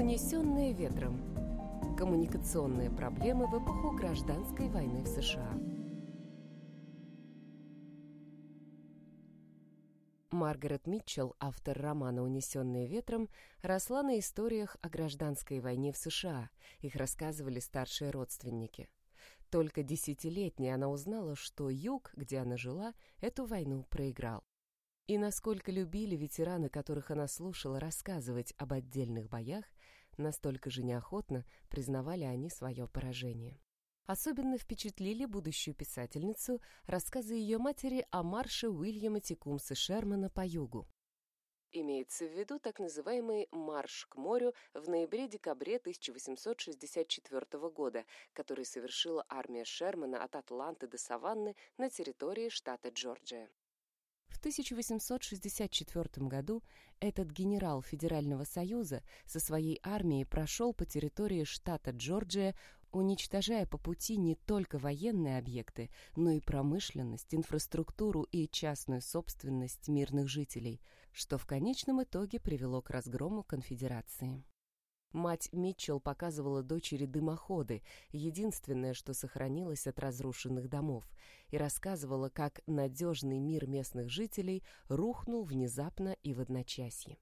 Унесенные ветром. Коммуникационные проблемы в эпоху гражданской войны в США. Маргарет Митчелл, автор романа «Унесенные ветром», росла на историях о гражданской войне в США. Их рассказывали старшие родственники. Только десятилетней она узнала, что юг, где она жила, эту войну проиграл. И насколько любили ветераны, которых она слушала рассказывать об отдельных боях, настолько же неохотно признавали они свое поражение. Особенно впечатлили будущую писательницу рассказы ее матери о марше Уильяма Текумса Шермана по югу. Имеется в виду так называемый «марш к морю» в ноябре-декабре 1864 года, который совершила армия Шермана от Атланты до Саванны на территории штата Джорджия. В 1864 году этот генерал Федерального Союза со своей армией прошел по территории штата Джорджия, уничтожая по пути не только военные объекты, но и промышленность, инфраструктуру и частную собственность мирных жителей, что в конечном итоге привело к разгрому конфедерации. Мать Митчелл показывала дочери дымоходы, единственное, что сохранилось от разрушенных домов, и рассказывала, как надежный мир местных жителей рухнул внезапно и в одночасье.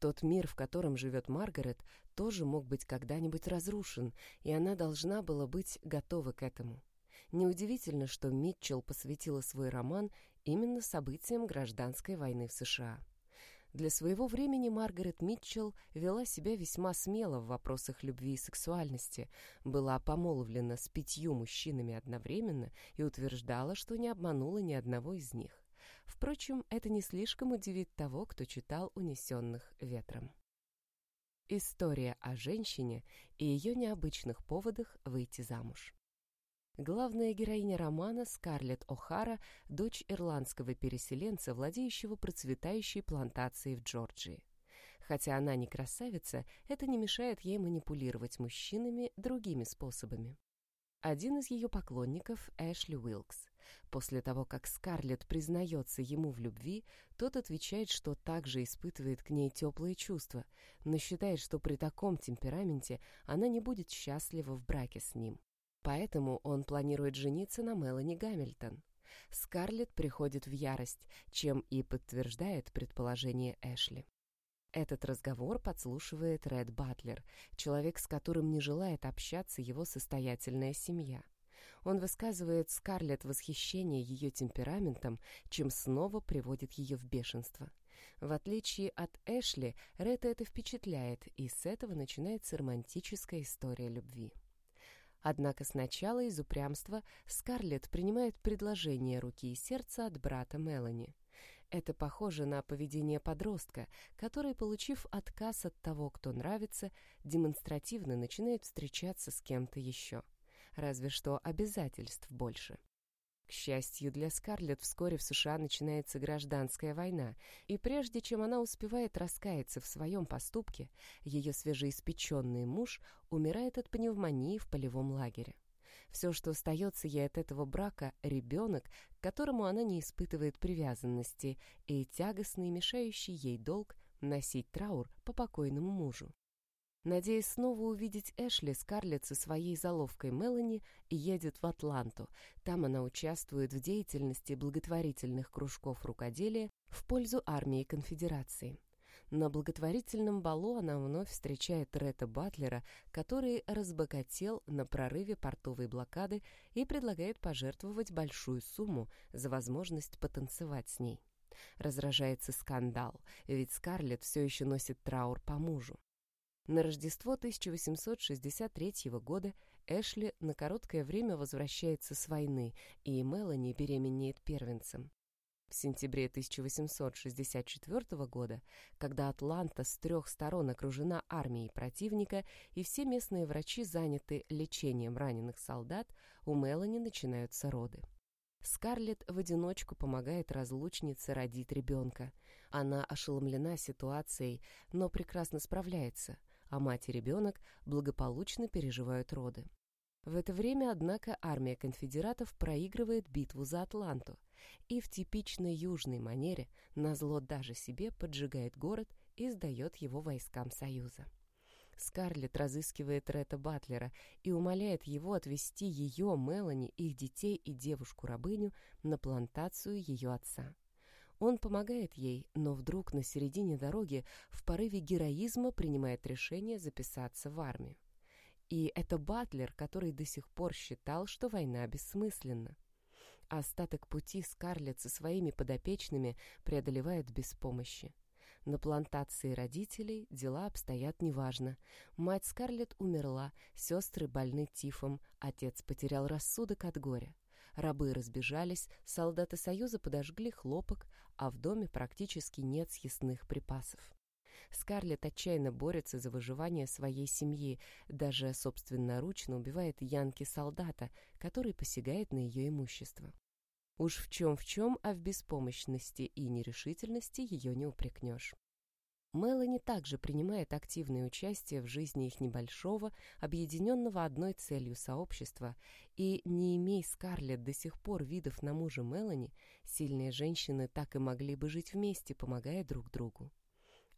Тот мир, в котором живет Маргарет, тоже мог быть когда-нибудь разрушен, и она должна была быть готова к этому. Неудивительно, что Митчелл посвятила свой роман именно событиям гражданской войны в США. Для своего времени Маргарет Митчелл вела себя весьма смело в вопросах любви и сексуальности, была помолвлена с пятью мужчинами одновременно и утверждала, что не обманула ни одного из них. Впрочем, это не слишком удивит того, кто читал «Унесенных ветром». История о женщине и ее необычных поводах выйти замуж. Главная героиня романа Скарлетт О'Хара, дочь ирландского переселенца, владеющего процветающей плантацией в Джорджии. Хотя она не красавица, это не мешает ей манипулировать мужчинами другими способами. Один из ее поклонников — Эшли Уилкс. После того, как Скарлетт признается ему в любви, тот отвечает, что также испытывает к ней теплые чувства, но считает, что при таком темпераменте она не будет счастлива в браке с ним. Поэтому он планирует жениться на Мелани Гамильтон. Скарлетт приходит в ярость, чем и подтверждает предположение Эшли. Этот разговор подслушивает Ред Батлер, человек, с которым не желает общаться его состоятельная семья. Он высказывает Скарлетт восхищение ее темпераментом, чем снова приводит ее в бешенство. В отличие от Эшли, Ред это впечатляет, и с этого начинается романтическая история любви. Однако сначала из упрямства Скарлетт принимает предложение руки и сердца от брата Мелани. Это похоже на поведение подростка, который, получив отказ от того, кто нравится, демонстративно начинает встречаться с кем-то еще. Разве что обязательств больше. К счастью для Скарлетт, вскоре в США начинается гражданская война, и прежде чем она успевает раскаяться в своем поступке, ее свежеиспеченный муж умирает от пневмонии в полевом лагере. Все, что остается ей от этого брака — ребенок, к которому она не испытывает привязанности, и тягостный, мешающий ей долг носить траур по покойному мужу. Надеясь снова увидеть Эшли, Скарлетт со своей заловкой Мелани едет в Атланту. Там она участвует в деятельности благотворительных кружков рукоделия в пользу армии конфедерации. На благотворительном балу она вновь встречает Ретта Батлера, который разбогател на прорыве портовой блокады и предлагает пожертвовать большую сумму за возможность потанцевать с ней. Разражается скандал, ведь Скарлетт все еще носит траур по мужу. На Рождество 1863 года Эшли на короткое время возвращается с войны, и Мелани беременеет первенцем. В сентябре 1864 года, когда Атланта с трех сторон окружена армией противника и все местные врачи заняты лечением раненых солдат, у Мелани начинаются роды. Скарлетт в одиночку помогает разлучнице родить ребенка. Она ошеломлена ситуацией, но прекрасно справляется а мать и ребенок благополучно переживают роды. В это время, однако, армия конфедератов проигрывает битву за Атланту и в типичной южной манере, назло даже себе, поджигает город и сдает его войскам Союза. Скарлетт разыскивает Ретта Батлера и умоляет его отвезти ее, Мелани, их детей и девушку-рабыню на плантацию ее отца. Он помогает ей, но вдруг на середине дороги в порыве героизма принимает решение записаться в армию. И это Батлер, который до сих пор считал, что война бессмысленна. Остаток пути Скарлетт со своими подопечными преодолевает без помощи. На плантации родителей дела обстоят неважно. Мать Скарлетт умерла, сестры больны тифом, отец потерял рассудок от горя. Рабы разбежались, солдаты Союза подожгли хлопок, а в доме практически нет съестных припасов. Скарлетт отчаянно борется за выживание своей семьи, даже собственноручно убивает Янки-солдата, который посягает на ее имущество. Уж в чем в чем, а в беспомощности и нерешительности ее не упрекнешь. Мелани также принимает активное участие в жизни их небольшого, объединенного одной целью сообщества, и, не имея Скарлетт до сих пор видов на мужа Мелани, сильные женщины так и могли бы жить вместе, помогая друг другу.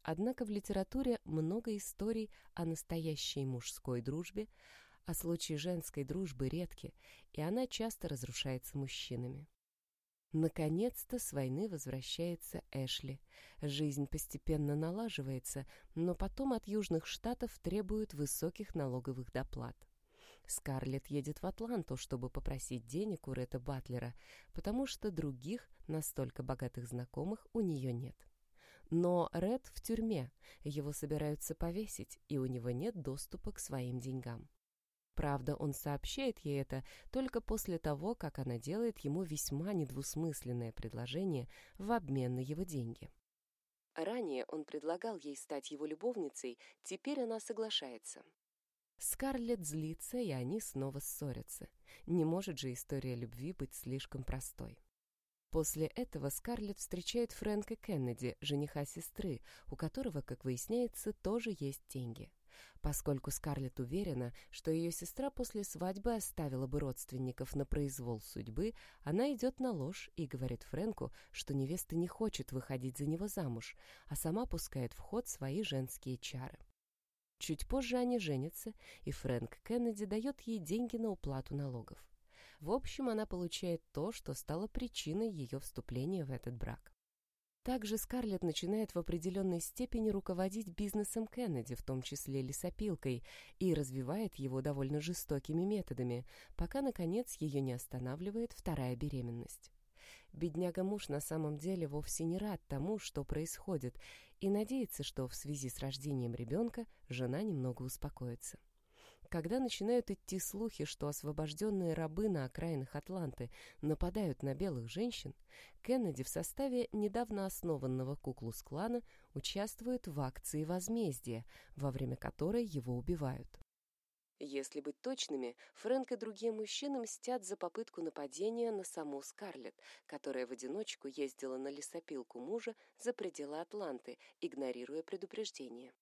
Однако в литературе много историй о настоящей мужской дружбе, а случаи женской дружбы редки, и она часто разрушается мужчинами. Наконец-то с войны возвращается Эшли. Жизнь постепенно налаживается, но потом от Южных Штатов требуют высоких налоговых доплат. Скарлетт едет в Атланту, чтобы попросить денег у Ретта Батлера, потому что других настолько богатых знакомых у нее нет. Но Ред в тюрьме, его собираются повесить, и у него нет доступа к своим деньгам. Правда, он сообщает ей это только после того, как она делает ему весьма недвусмысленное предложение в обмен на его деньги. Ранее он предлагал ей стать его любовницей, теперь она соглашается. Скарлетт злится, и они снова ссорятся. Не может же история любви быть слишком простой. После этого Скарлетт встречает Фрэнка Кеннеди, жениха сестры, у которого, как выясняется, тоже есть деньги. Поскольку Скарлетт уверена, что ее сестра после свадьбы оставила бы родственников на произвол судьбы, она идет на ложь и говорит Фрэнку, что невеста не хочет выходить за него замуж, а сама пускает в ход свои женские чары. Чуть позже они женятся, и Фрэнк Кеннеди дает ей деньги на уплату налогов. В общем, она получает то, что стало причиной ее вступления в этот брак. Также Скарлетт начинает в определенной степени руководить бизнесом Кеннеди, в том числе лесопилкой, и развивает его довольно жестокими методами, пока, наконец, ее не останавливает вторая беременность. Бедняга-муж на самом деле вовсе не рад тому, что происходит, и надеется, что в связи с рождением ребенка жена немного успокоится. Когда начинают идти слухи, что освобожденные рабы на окраинах Атланты нападают на белых женщин, Кеннеди в составе недавно основанного Куклус-клана участвует в акции возмездия, во время которой его убивают. Если быть точными, Фрэнк и другие мужчины мстят за попытку нападения на саму Скарлетт, которая в одиночку ездила на лесопилку мужа за пределы Атланты, игнорируя предупреждение.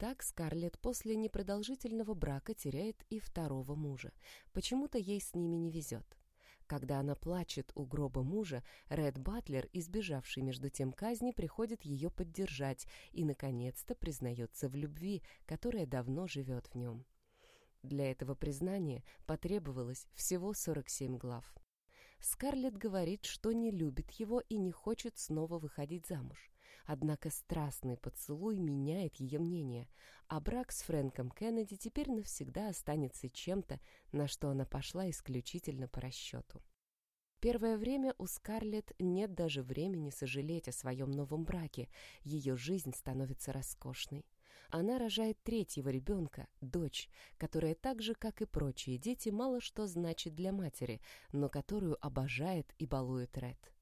Так Скарлетт после непродолжительного брака теряет и второго мужа. Почему-то ей с ними не везет. Когда она плачет у гроба мужа, Ред Батлер, избежавший между тем казни, приходит ее поддержать и, наконец-то, признается в любви, которая давно живет в нем. Для этого признания потребовалось всего 47 глав. Скарлетт говорит, что не любит его и не хочет снова выходить замуж. Однако страстный поцелуй меняет ее мнение, а брак с Фрэнком Кеннеди теперь навсегда останется чем-то, на что она пошла исключительно по расчету. Первое время у Скарлетт нет даже времени сожалеть о своем новом браке, ее жизнь становится роскошной. Она рожает третьего ребенка, дочь, которая так же, как и прочие дети, мало что значит для матери, но которую обожает и балует Ред.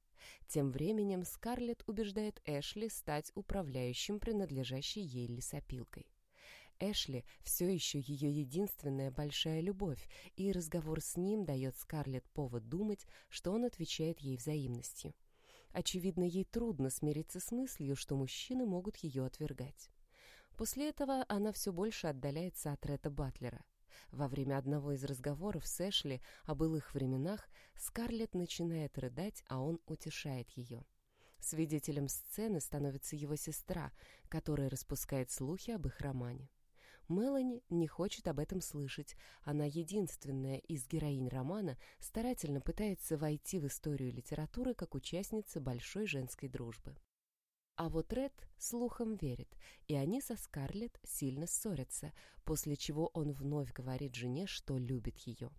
Тем временем Скарлетт убеждает Эшли стать управляющим принадлежащей ей лесопилкой. Эшли все еще ее единственная большая любовь, и разговор с ним дает Скарлетт повод думать, что он отвечает ей взаимностью. Очевидно, ей трудно смириться с мыслью, что мужчины могут ее отвергать. После этого она все больше отдаляется от Ретта Батлера. Во время одного из разговоров с Эшли о былых временах Скарлетт начинает рыдать, а он утешает ее. Свидетелем сцены становится его сестра, которая распускает слухи об их романе. Мелани не хочет об этом слышать. Она единственная из героинь романа старательно пытается войти в историю литературы как участница большой женской дружбы. А вот Ред слухом верит, и они со Скарлетт сильно ссорятся, после чего он вновь говорит жене, что любит ее.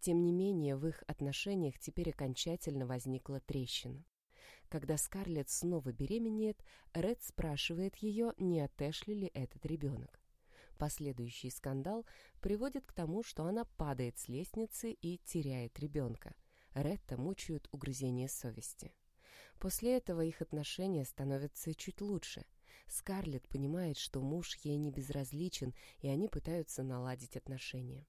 Тем не менее, в их отношениях теперь окончательно возникла трещина. Когда Скарлетт снова беременеет, Ред спрашивает ее, не от Эшли ли этот ребенок. Последующий скандал приводит к тому, что она падает с лестницы и теряет ребенка. Ретта мучают угрызения совести. После этого их отношения становятся чуть лучше. Скарлетт понимает, что муж ей не безразличен, и они пытаются наладить отношения.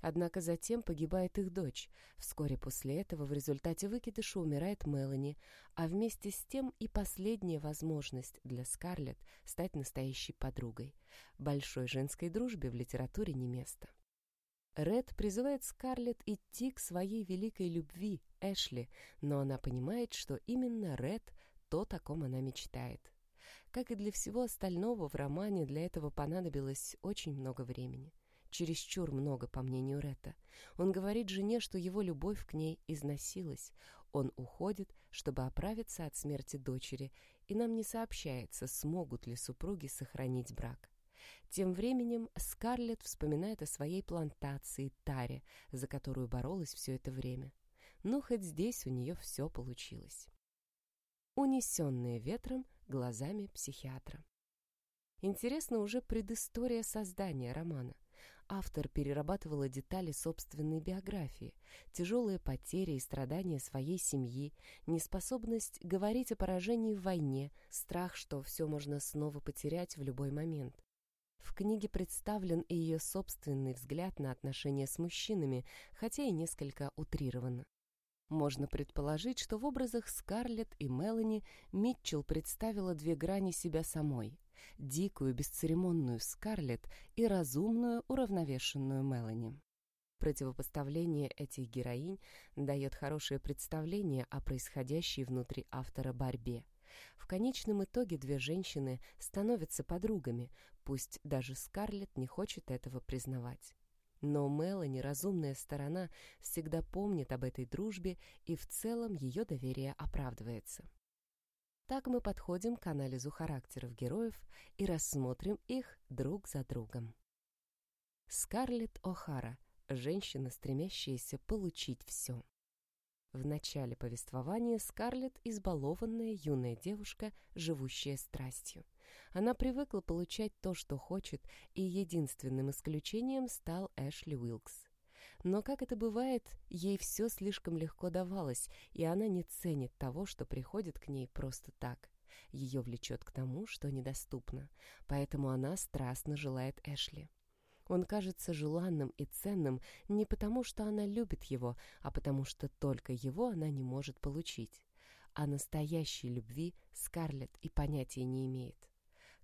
Однако затем погибает их дочь. Вскоре после этого в результате выкидыша умирает Мелани, а вместе с тем и последняя возможность для Скарлетт стать настоящей подругой. Большой женской дружбе в литературе не место. Ред призывает Скарлетт идти к своей великой любви, Эшли, но она понимает, что именно Ред то, о ком она мечтает. Как и для всего остального, в романе для этого понадобилось очень много времени чересчур много, по мнению Ретта. Он говорит жене, что его любовь к ней износилась. Он уходит, чтобы оправиться от смерти дочери, и нам не сообщается, смогут ли супруги сохранить брак. Тем временем Скарлетт вспоминает о своей плантации Таре, за которую боролась все это время. Ну, хоть здесь у нее все получилось. Унесенные ветром глазами психиатра. Интересна уже предыстория создания романа – автор перерабатывала детали собственной биографии, тяжелые потери и страдания своей семьи, неспособность говорить о поражении в войне, страх, что все можно снова потерять в любой момент. В книге представлен и ее собственный взгляд на отношения с мужчинами, хотя и несколько утрированно. Можно предположить, что в образах Скарлетт и Мелани Митчелл представила две грани себя самой дикую, бесцеремонную Скарлетт и разумную, уравновешенную Мелани. Противопоставление этих героинь дает хорошее представление о происходящей внутри автора борьбе. В конечном итоге две женщины становятся подругами, пусть даже Скарлетт не хочет этого признавать. Но Мелани, разумная сторона, всегда помнит об этой дружбе, и в целом ее доверие оправдывается. Так мы подходим к анализу характеров героев и рассмотрим их друг за другом. Скарлетт О'Хара – женщина, стремящаяся получить все. В начале повествования Скарлетт – избалованная юная девушка, живущая страстью. Она привыкла получать то, что хочет, и единственным исключением стал Эшли Уилкс. Но, как это бывает, ей все слишком легко давалось, и она не ценит того, что приходит к ней просто так. Ее влечет к тому, что недоступно, поэтому она страстно желает Эшли. Он кажется желанным и ценным не потому, что она любит его, а потому что только его она не может получить. А настоящей любви Скарлетт и понятия не имеет.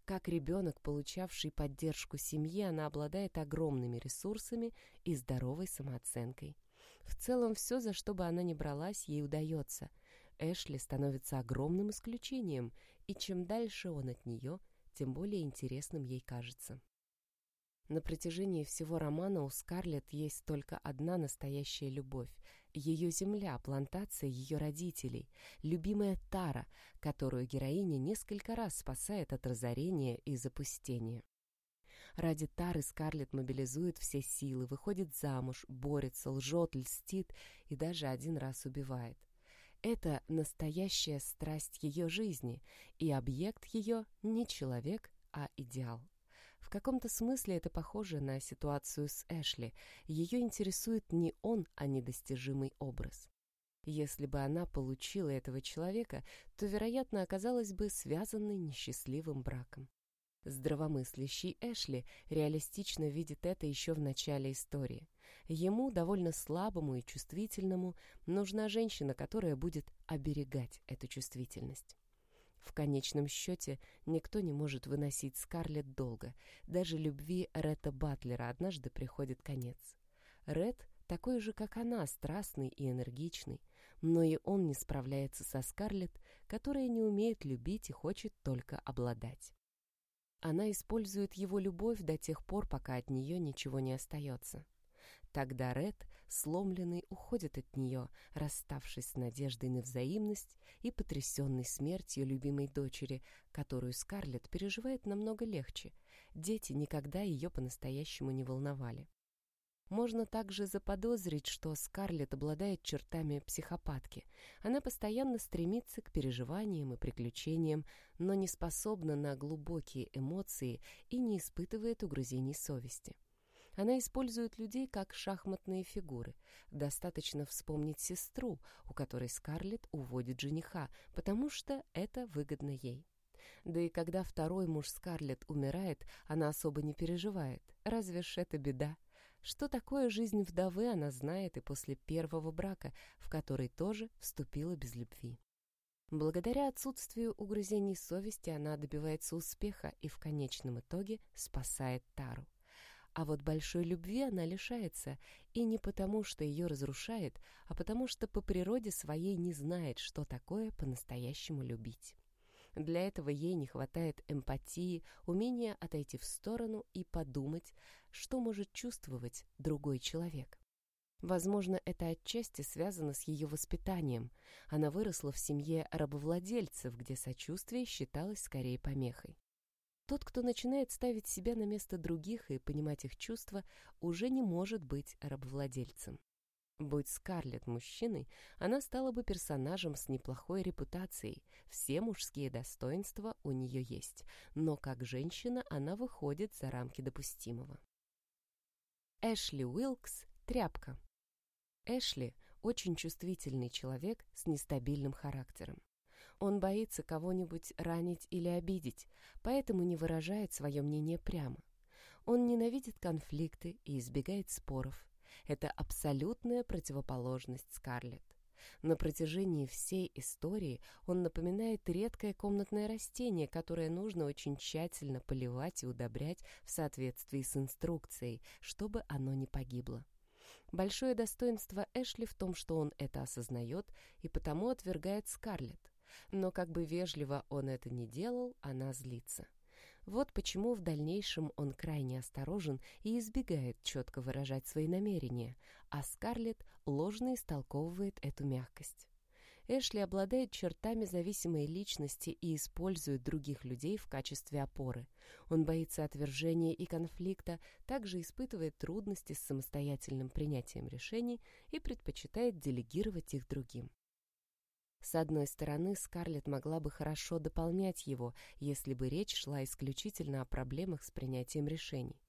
Как ребенок, получавший поддержку семьи, она обладает огромными ресурсами и здоровой самооценкой. В целом, все, за что бы она ни бралась, ей удается. Эшли становится огромным исключением, и чем дальше он от нее, тем более интересным ей кажется. На протяжении всего романа у Скарлетт есть только одна настоящая любовь ее земля, плантация ее родителей, любимая Тара, которую героиня несколько раз спасает от разорения и запустения. Ради Тары Скарлетт мобилизует все силы, выходит замуж, борется, лжет, льстит и даже один раз убивает. Это настоящая страсть ее жизни, и объект ее не человек, а идеал. В каком-то смысле это похоже на ситуацию с Эшли. Ее интересует не он, а недостижимый образ. Если бы она получила этого человека, то, вероятно, оказалась бы связанной несчастливым браком. Здравомыслящий Эшли реалистично видит это еще в начале истории. Ему, довольно слабому и чувствительному, нужна женщина, которая будет оберегать эту чувствительность. В конечном счете, никто не может выносить Скарлетт долго. Даже любви Ретта Батлера однажды приходит конец. Ред такой же, как она, страстный и энергичный, но и он не справляется со Скарлетт, которая не умеет любить и хочет только обладать. она использует его любовь до тех пор, пока от нее ничего не остается. Тогда Ред, сломленный, уходит от нее, расставшись с надеждой на взаимность и потрясенный смертью любимой дочери, которую Скарлетт переживает намного легче. Дети никогда ее по-настоящему не волновали. Можно также заподозрить, что Скарлетт обладает чертами психопатки. Она постоянно стремится к переживаниям и приключениям, но не способна на глубокие эмоции и не испытывает угрызений совести. Она использует людей как шахматные фигуры. Достаточно вспомнить сестру, у которой Скарлетт уводит жениха, потому что это выгодно ей. Да и когда второй муж Скарлетт умирает, она особо не переживает. Разве ж это беда? Что такое жизнь вдовы, она знает и после первого брака, в который тоже вступила без любви. Благодаря отсутствию угрызений совести она добивается успеха и в конечном итоге спасает Тару. А вот большой любви она лишается, и не потому, что ее разрушает, а потому что по природе своей не знает, что такое по-настоящему любить. Для этого ей не хватает эмпатии, умения отойти в сторону и подумать, что может чувствовать другой человек. Возможно, это отчасти связано с ее воспитанием. Она выросла в семье рабовладельцев, где сочувствие считалось скорее помехой. Тот, кто начинает ставить себя на место других и понимать их чувства, уже не может быть рабовладельцем. Будь Скарлетт мужчиной, она стала бы персонажем с неплохой репутацией. Все мужские достоинства у нее есть, но как женщина она выходит за рамки допустимого. Эшли Уилкс – тряпка. Эшли – очень чувствительный человек с нестабильным характером. Он боится кого-нибудь ранить или обидеть, поэтому не выражает свое мнение прямо. Он ненавидит конфликты и избегает споров. Это абсолютная противоположность Скарлетт. На протяжении всей истории он напоминает редкое комнатное растение, которое нужно очень тщательно поливать и удобрять в соответствии с инструкцией, чтобы оно не погибло. Большое достоинство Эшли в том, что он это осознает и потому отвергает Скарлетт но как бы вежливо он это не делал, она злится. Вот почему в дальнейшем он крайне осторожен и избегает четко выражать свои намерения, а Скарлетт ложно истолковывает эту мягкость. Эшли обладает чертами зависимой личности и использует других людей в качестве опоры. Он боится отвержения и конфликта, также испытывает трудности с самостоятельным принятием решений и предпочитает делегировать их другим. С одной стороны, Скарлетт могла бы хорошо дополнять его, если бы речь шла исключительно о проблемах с принятием решений.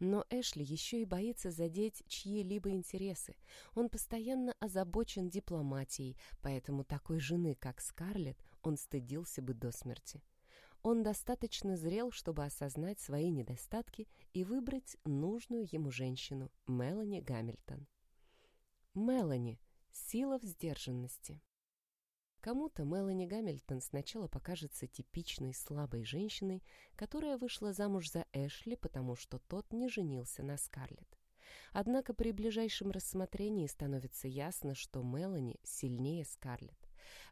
Но Эшли еще и боится задеть чьи-либо интересы. Он постоянно озабочен дипломатией, поэтому такой жены, как Скарлетт, он стыдился бы до смерти. Он достаточно зрел, чтобы осознать свои недостатки и выбрать нужную ему женщину, Мелани Гамильтон. Мелани. Сила в сдержанности. Кому-то Мелани Гамильтон сначала покажется типичной слабой женщиной, которая вышла замуж за Эшли, потому что тот не женился на Скарлетт. Однако при ближайшем рассмотрении становится ясно, что Мелани сильнее Скарлетт.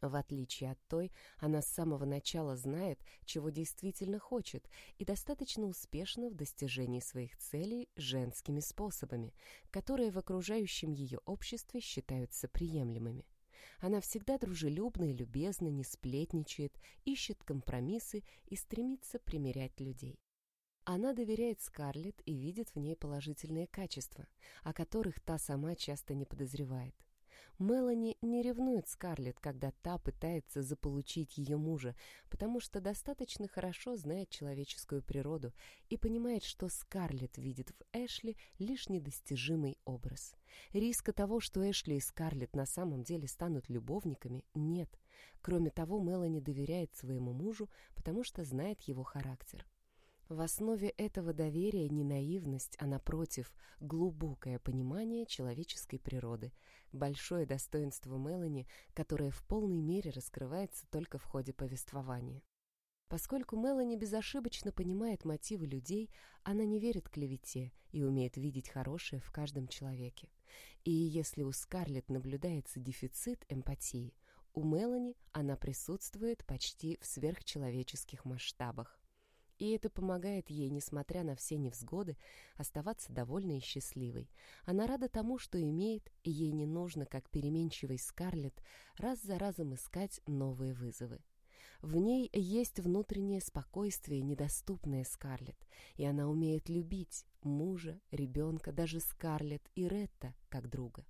В отличие от той, она с самого начала знает, чего действительно хочет, и достаточно успешна в достижении своих целей женскими способами, которые в окружающем ее обществе считаются приемлемыми. Она всегда дружелюбна и любезна, не сплетничает, ищет компромиссы и стремится примирять людей. Она доверяет Скарлетт и видит в ней положительные качества, о которых та сама часто не подозревает. Мелани не ревнует Скарлетт, когда та пытается заполучить ее мужа, потому что достаточно хорошо знает человеческую природу и понимает, что Скарлетт видит в Эшли лишь недостижимый образ. Риска того, что Эшли и Скарлетт на самом деле станут любовниками, нет. Кроме того, Мелани доверяет своему мужу, потому что знает его характер. В основе этого доверия не наивность, а напротив, глубокое понимание человеческой природы, большое достоинство Мелани, которое в полной мере раскрывается только в ходе повествования. Поскольку Мелани безошибочно понимает мотивы людей, она не верит клевете и умеет видеть хорошее в каждом человеке. И если у Скарлетт наблюдается дефицит эмпатии, у Мелани она присутствует почти в сверхчеловеческих масштабах. И это помогает ей, несмотря на все невзгоды, оставаться довольной и счастливой. Она рада тому, что имеет, и ей не нужно, как переменчивой Скарлетт, раз за разом искать новые вызовы. В ней есть внутреннее спокойствие, недоступное Скарлетт, и она умеет любить мужа, ребенка, даже Скарлетт и Ретта как друга.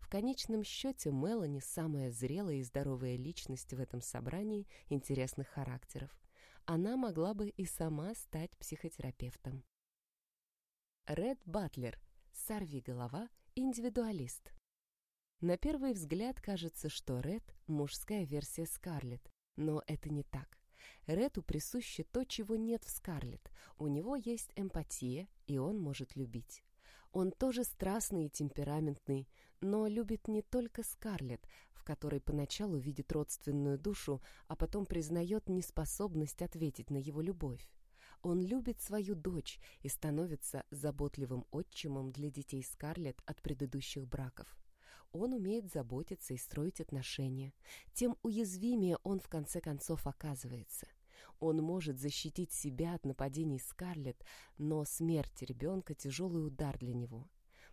В конечном счете Мелани самая зрелая и здоровая личность в этом собрании интересных характеров. Она могла бы и сама стать психотерапевтом. Ред Батлер, сорви-голова, индивидуалист. На первый взгляд кажется, что Ред – мужская версия Скарлетт, но это не так. Рету присуще то, чего нет в Скарлетт. У него есть эмпатия, и он может любить. Он тоже страстный и темпераментный, но любит не только Скарлетт, в которой поначалу видит родственную душу, а потом признает неспособность ответить на его любовь. Он любит свою дочь и становится заботливым отчимом для детей Скарлетт от предыдущих браков. Он умеет заботиться и строить отношения. Тем уязвимее он в конце концов оказывается. Он может защитить себя от нападений Скарлетт, но смерть ребенка — тяжелый удар для него.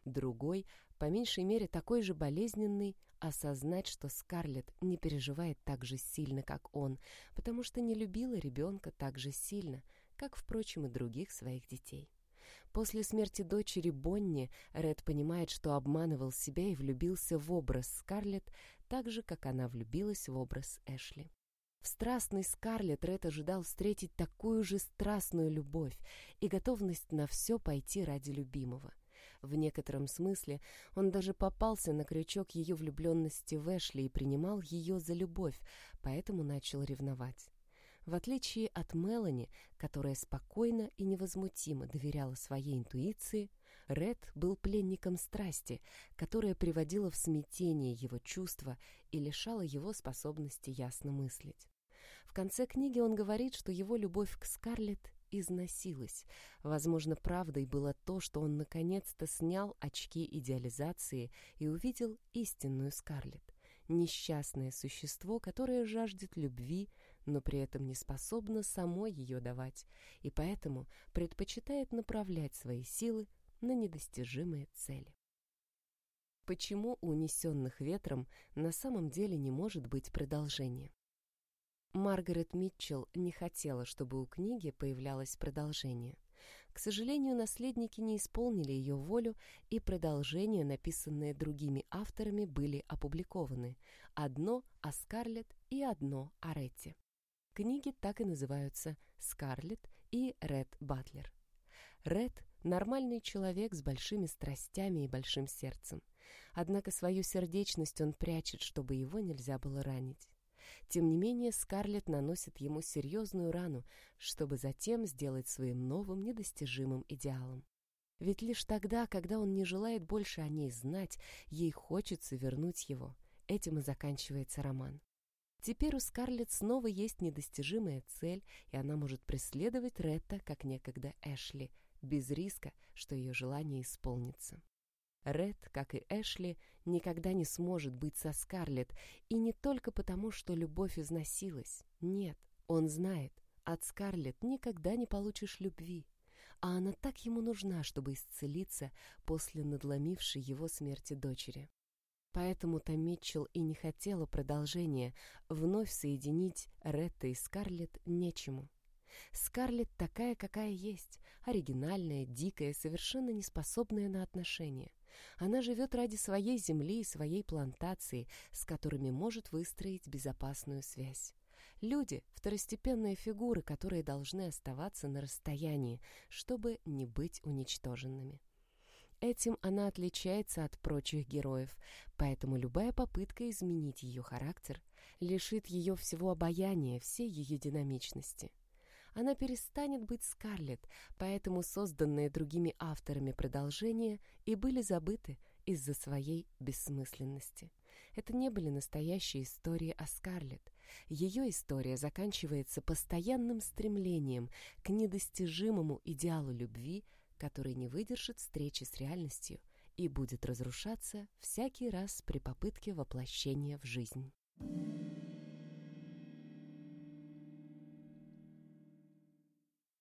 Другой, по меньшей мере такой же болезненный, осознать, что Скарлетт не переживает так же сильно, как он, потому что не любила ребенка так же сильно, как, впрочем, и других своих детей. После смерти дочери Бонни Ред понимает, что обманывал себя и влюбился в образ Скарлетт так же, как она влюбилась в образ Эшли. В страстной Скарлетт Ред ожидал встретить такую же страстную любовь и готовность на все пойти ради любимого. В некотором смысле он даже попался на крючок ее влюбленности в Эшли и принимал ее за любовь, поэтому начал ревновать. В отличие от Мелани, которая спокойно и невозмутимо доверяла своей интуиции, Ред был пленником страсти, которая приводила в смятение его чувства и лишала его способности ясно мыслить конце книги он говорит, что его любовь к Скарлетт износилась. Возможно, правдой было то, что он наконец-то снял очки идеализации и увидел истинную Скарлетт. Несчастное существо, которое жаждет любви, но при этом не способно самой ее давать, и поэтому предпочитает направлять свои силы на недостижимые цели. Почему у унесенных ветром на самом деле не может быть продолжения? Маргарет Митчелл не хотела, чтобы у книги появлялось продолжение. К сожалению, наследники не исполнили ее волю, и продолжения, написанные другими авторами, были опубликованы. Одно о Скарлетт и одно о Ретте. Книги так и называются «Скарлетт» и «Ред Батлер». Ред — нормальный человек с большими страстями и большим сердцем. Однако свою сердечность он прячет, чтобы его нельзя было ранить. Тем не менее, Скарлетт наносит ему серьезную рану, чтобы затем сделать своим новым недостижимым идеалом. Ведь лишь тогда, когда он не желает больше о ней знать, ей хочется вернуть его. Этим и заканчивается роман. Теперь у Скарлетт снова есть недостижимая цель, и она может преследовать Ретта, как некогда Эшли, без риска, что ее желание исполнится. Ред, как и Эшли, никогда не сможет быть со Скарлетт, и не только потому, что любовь износилась. Нет, он знает, от Скарлетт никогда не получишь любви, а она так ему нужна, чтобы исцелиться после надломившей его смерти дочери. Поэтому-то Митчелл и не хотела продолжения, вновь соединить Ретта и Скарлетт нечему. Скарлетт такая, какая есть, оригинальная, дикая, совершенно неспособная на отношения. Она живет ради своей земли и своей плантации, с которыми может выстроить безопасную связь. Люди — второстепенные фигуры, которые должны оставаться на расстоянии, чтобы не быть уничтоженными. Этим она отличается от прочих героев, поэтому любая попытка изменить ее характер лишит ее всего обаяния, всей ее динамичности она перестанет быть Скарлетт, поэтому созданные другими авторами продолжения и были забыты из-за своей бессмысленности. Это не были настоящие истории о Скарлетт. Ее история заканчивается постоянным стремлением к недостижимому идеалу любви, который не выдержит встречи с реальностью и будет разрушаться всякий раз при попытке воплощения в жизнь.